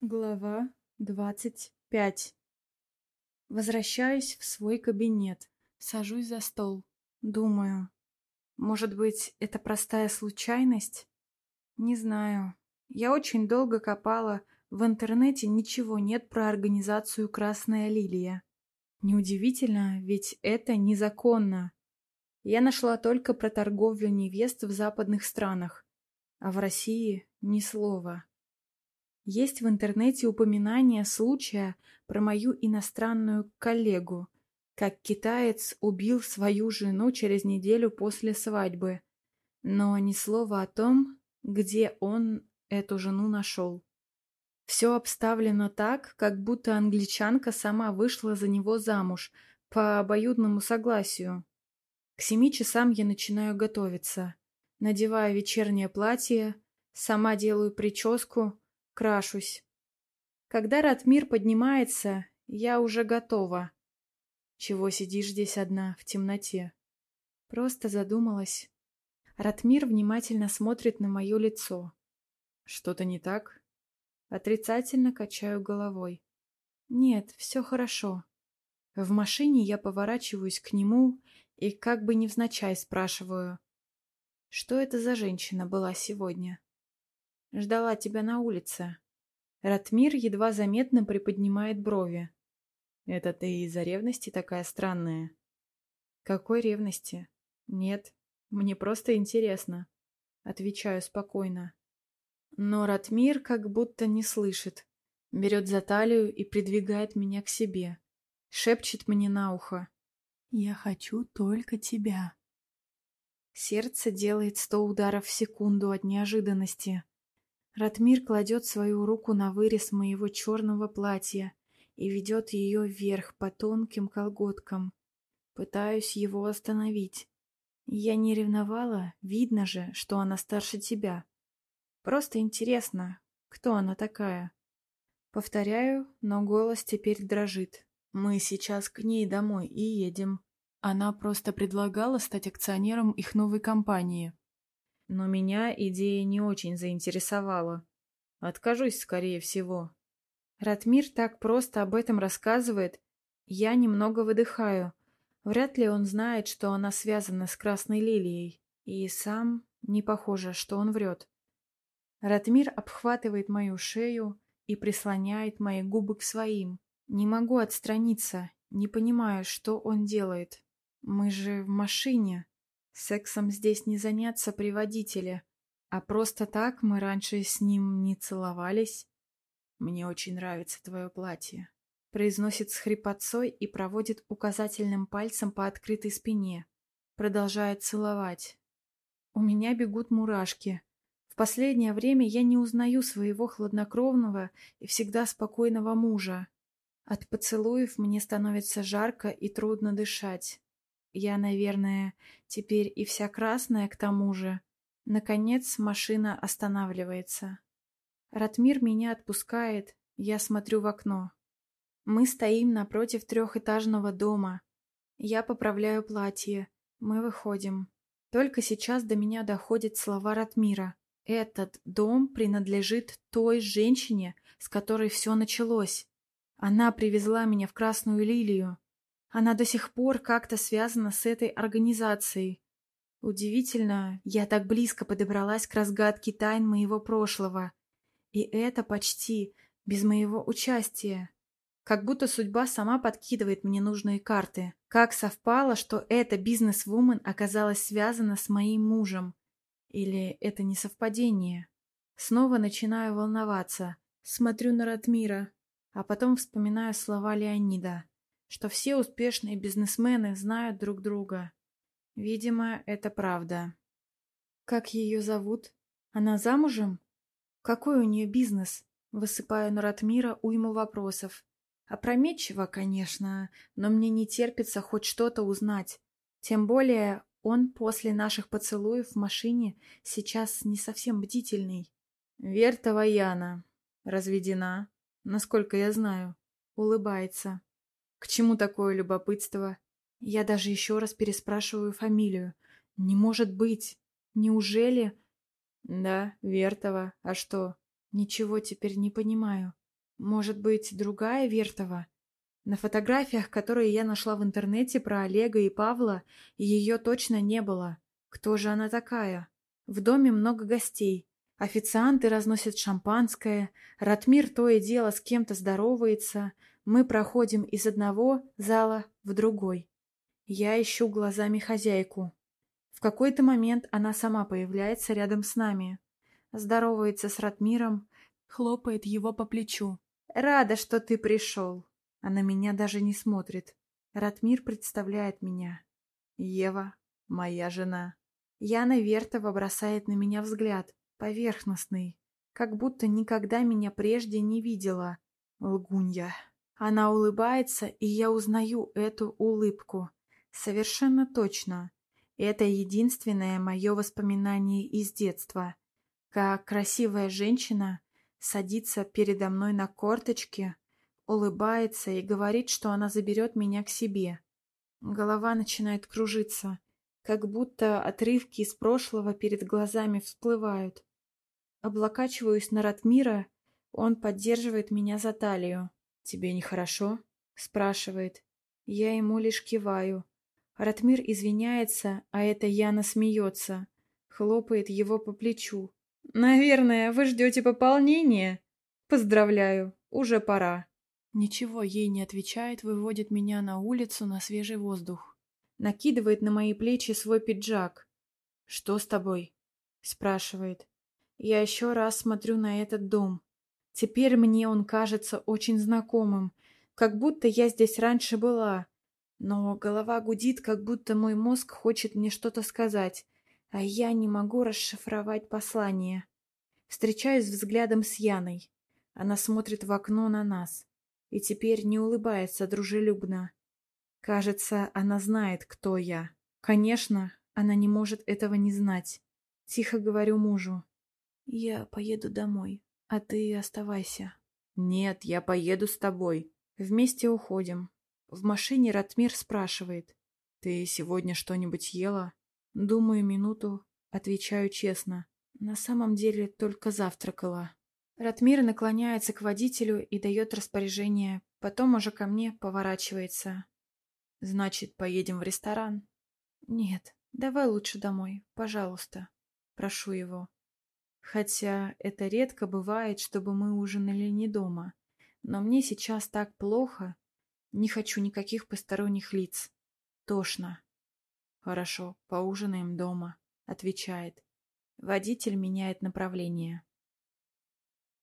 Глава двадцать пять Возвращаюсь в свой кабинет, сажусь за стол, думаю. Может быть, это простая случайность? Не знаю. Я очень долго копала, в интернете ничего нет про организацию «Красная лилия». Неудивительно, ведь это незаконно. Я нашла только про торговлю невест в западных странах, а в России ни слова. Есть в интернете упоминание случая про мою иностранную коллегу, как китаец убил свою жену через неделю после свадьбы, но ни слова о том, где он эту жену нашел. Все обставлено так, как будто англичанка сама вышла за него замуж по обоюдному согласию. К семи часам я начинаю готовиться. Надеваю вечернее платье, сама делаю прическу, крашусь. Когда Ратмир поднимается, я уже готова. Чего сидишь здесь одна, в темноте? Просто задумалась. Ратмир внимательно смотрит на мое лицо. Что-то не так? Отрицательно качаю головой. Нет, все хорошо. В машине я поворачиваюсь к нему и как бы невзначай спрашиваю. Что это за женщина была сегодня? Ждала тебя на улице. Ратмир едва заметно приподнимает брови. Это ты из-за ревности такая странная? Какой ревности? Нет, мне просто интересно. Отвечаю спокойно. Но Ратмир как будто не слышит. Берет за талию и придвигает меня к себе. Шепчет мне на ухо. «Я хочу только тебя». Сердце делает сто ударов в секунду от неожиданности. Ратмир кладет свою руку на вырез моего черного платья и ведет ее вверх по тонким колготкам. Пытаюсь его остановить. Я не ревновала, видно же, что она старше тебя. Просто интересно, кто она такая? Повторяю, но голос теперь дрожит. Мы сейчас к ней домой и едем. Она просто предлагала стать акционером их новой компании. Но меня идея не очень заинтересовала. Откажусь, скорее всего. Ратмир так просто об этом рассказывает. Я немного выдыхаю. Вряд ли он знает, что она связана с Красной Лилией. И сам не похоже, что он врет. Ратмир обхватывает мою шею и прислоняет мои губы к своим. Не могу отстраниться, не понимаю, что он делает. Мы же в машине. Сексом здесь не заняться при водителе, а просто так мы раньше с ним не целовались. Мне очень нравится твое платье. Произносит с хрипотцой и проводит указательным пальцем по открытой спине. Продолжает целовать. У меня бегут мурашки. В последнее время я не узнаю своего хладнокровного и всегда спокойного мужа. От поцелуев мне становится жарко и трудно дышать. Я, наверное, теперь и вся красная к тому же. Наконец машина останавливается. Ратмир меня отпускает, я смотрю в окно. Мы стоим напротив трехэтажного дома. Я поправляю платье. Мы выходим. Только сейчас до меня доходят слова Ратмира. Этот дом принадлежит той женщине, с которой все началось. Она привезла меня в Красную Лилию. Она до сих пор как-то связана с этой организацией. Удивительно, я так близко подобралась к разгадке тайн моего прошлого. И это почти без моего участия. Как будто судьба сама подкидывает мне нужные карты. Как совпало, что эта бизнес-вумен оказалась связана с моим мужем. Или это не совпадение? Снова начинаю волноваться. Смотрю на Ратмира, а потом вспоминаю слова Леонида что все успешные бизнесмены знают друг друга. Видимо, это правда. Как ее зовут? Она замужем? Какой у нее бизнес? Высыпаю на Ратмира уйму вопросов. Опрометчиво, конечно, но мне не терпится хоть что-то узнать. Тем более он после наших поцелуев в машине сейчас не совсем бдительный. Вертова Яна. Разведена, насколько я знаю. Улыбается. К чему такое любопытство? Я даже еще раз переспрашиваю фамилию. Не может быть. Неужели... Да, Вертова. А что? Ничего теперь не понимаю. Может быть, другая Вертова? На фотографиях, которые я нашла в интернете про Олега и Павла, ее точно не было. Кто же она такая? В доме много гостей. Официанты разносят шампанское, Ратмир то и дело с кем-то здоровается. Мы проходим из одного зала в другой. Я ищу глазами хозяйку. В какой-то момент она сама появляется рядом с нами. Здоровается с Ратмиром, хлопает его по плечу. «Рада, что ты пришел!» Она меня даже не смотрит. Ратмир представляет меня. Ева, моя жена. Яна Вертова бросает на меня взгляд, поверхностный, как будто никогда меня прежде не видела. Лгунья. Она улыбается, и я узнаю эту улыбку. Совершенно точно. Это единственное мое воспоминание из детства. Как красивая женщина садится передо мной на корточке, улыбается и говорит, что она заберет меня к себе. Голова начинает кружиться, как будто отрывки из прошлого перед глазами всплывают. Облокачиваюсь на Ратмира, он поддерживает меня за талию. «Тебе нехорошо?» — спрашивает. Я ему лишь киваю. Ратмир извиняется, а это Яна смеется. Хлопает его по плечу. «Наверное, вы ждете пополнения?» «Поздравляю, уже пора». Ничего ей не отвечает, выводит меня на улицу на свежий воздух. Накидывает на мои плечи свой пиджак. «Что с тобой?» — спрашивает. Я еще раз смотрю на этот дом. Теперь мне он кажется очень знакомым, как будто я здесь раньше была. Но голова гудит, как будто мой мозг хочет мне что-то сказать, а я не могу расшифровать послание. Встречаюсь взглядом с Яной. Она смотрит в окно на нас и теперь не улыбается дружелюбно. Кажется, она знает, кто я. Конечно, она не может этого не знать. Тихо говорю мужу. Я поеду домой, а ты оставайся. Нет, я поеду с тобой. Вместе уходим. В машине Ратмир спрашивает. Ты сегодня что-нибудь ела? Думаю минуту, отвечаю честно. На самом деле только завтракала. Ратмир наклоняется к водителю и дает распоряжение, потом уже ко мне поворачивается. «Значит, поедем в ресторан?» «Нет, давай лучше домой, пожалуйста», — прошу его. Хотя это редко бывает, чтобы мы ужинали не дома. Но мне сейчас так плохо. Не хочу никаких посторонних лиц. Тошно. «Хорошо, поужинаем дома», — отвечает. Водитель меняет направление.